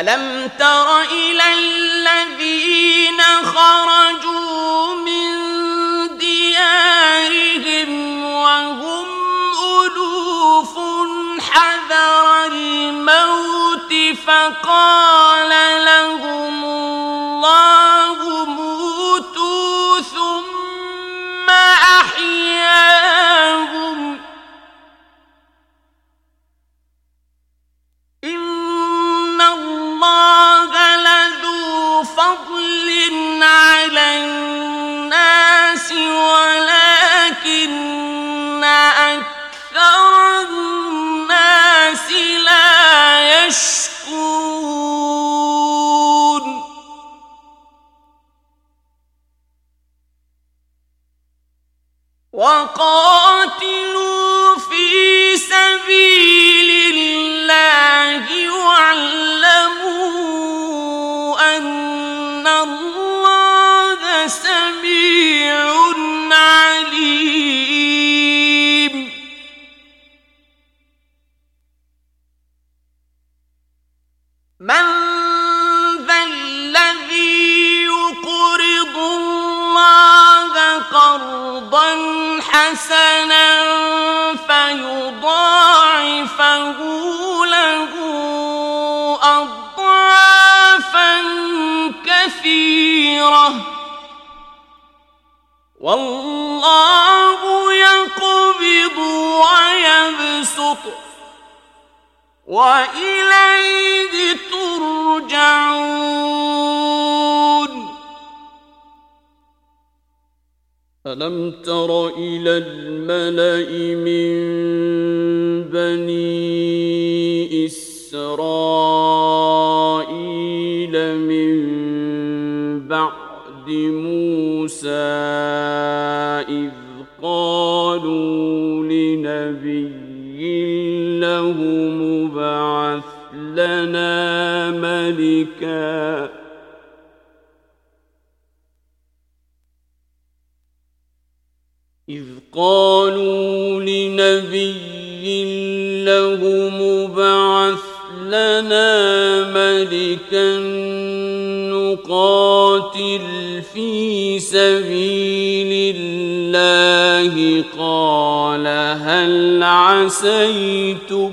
ألم تر إلى الذين خرجوا من ديارهم وهم ألوف حذر الموت فقال وقاتلوا والله يقبض ويبسط وإليه ترجعون. ألم تر إلى الملأ من بني إسرائيل من بعد موسى له مبعث لنا ملكا إذ قالوا لنبي له مبعث لنا ملكا نقاتل في سبيل الله قال هل عسيتم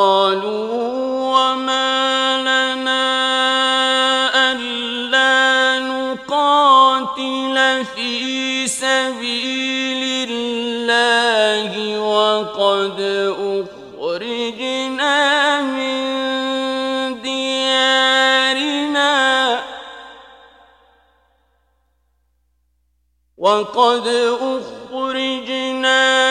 في سبيل الله وقد أخرجنا من ديارنا وقد أخرجنا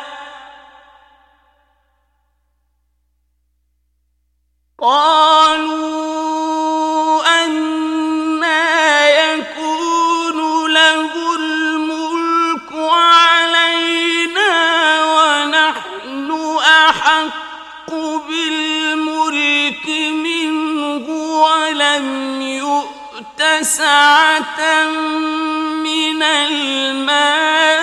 قالوا أنا يكون له الملك علينا ونحن أحق بالملك منه ولم يؤت سعة من المال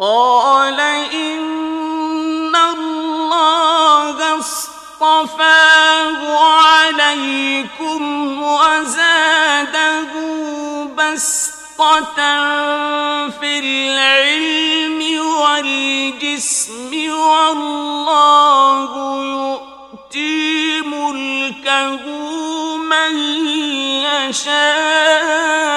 قال إن الله اصطفاه عليكم وزاده بسطة في العلم والجسم والله يؤتي ملكه من يشاء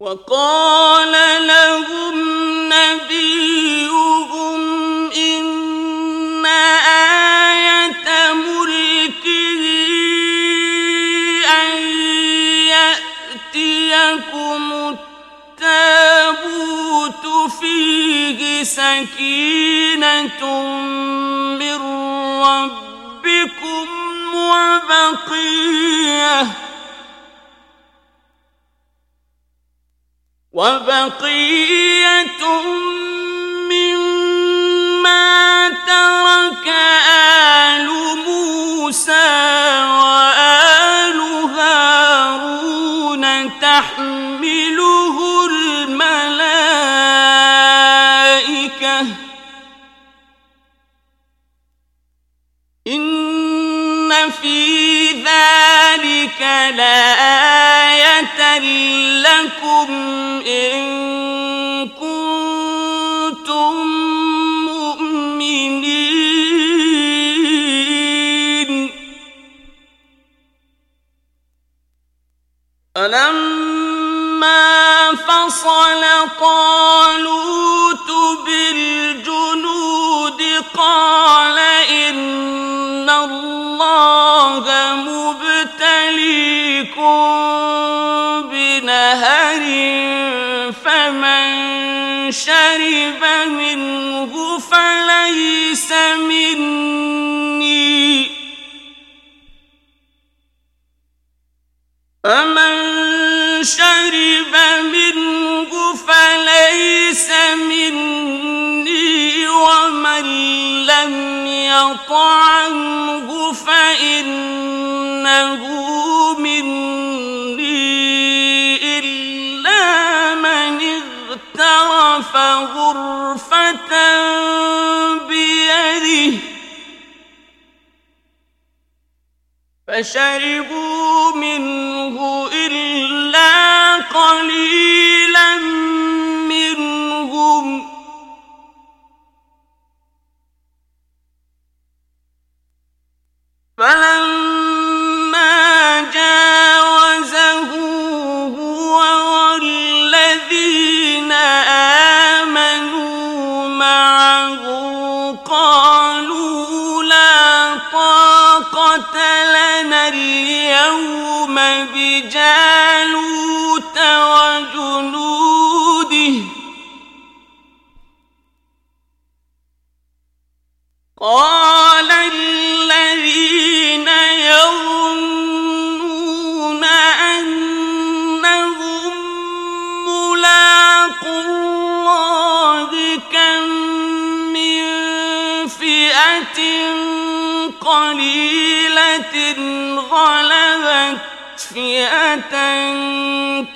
وقال لهم نبيهم إن آية ملكه أن يأتيكم التابوت فيه سكينة من ربكم وبقية وبقية مما ترك آل موسى وآل هارون تحمله الملائكة. إن في ذلك لآية لكم طالوت بالجنود قال إن الله مبتليكم بنهر فمن شرب منه فليس مني. فمن شرب منه فليس مني ومن لم يطعمه فإنه مني إلا من اغترف غرفة بيده فشربوا منه إلا قليلا منهم. فلما جاوزه هو والذين آمنوا معه قالوا لا طاقة لنا اليوم بجالوت. قال فئة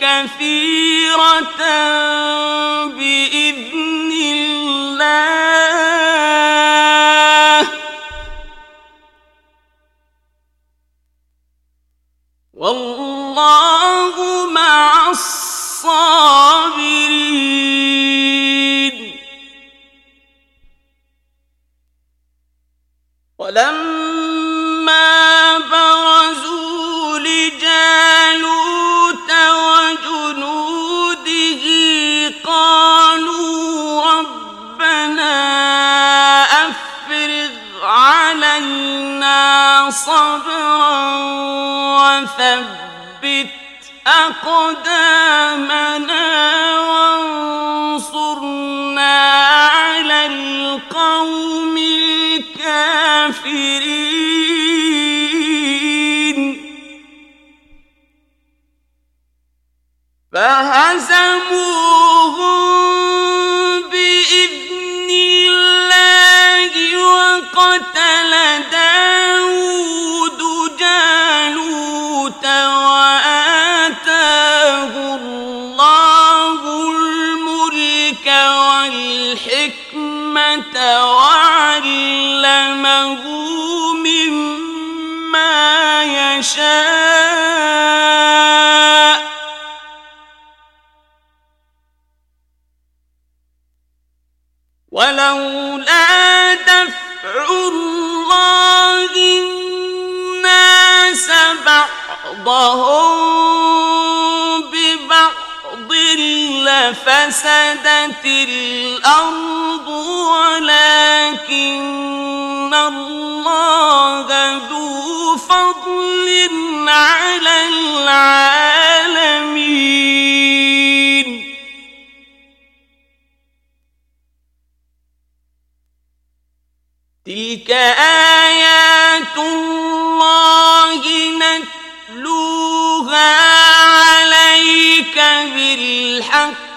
كثيرة بإذن الله. والله مع الصابرين. ولما صبرا وثبت أقدامنا وانصرنا على القوم الكافرين فهل بإذن الله وقتل ولولا دفع الله الناس بعضهم ببعض لفسدت الأرض ولكن الله ذو فضل على العالمين الله نتلوها عليك بالحق.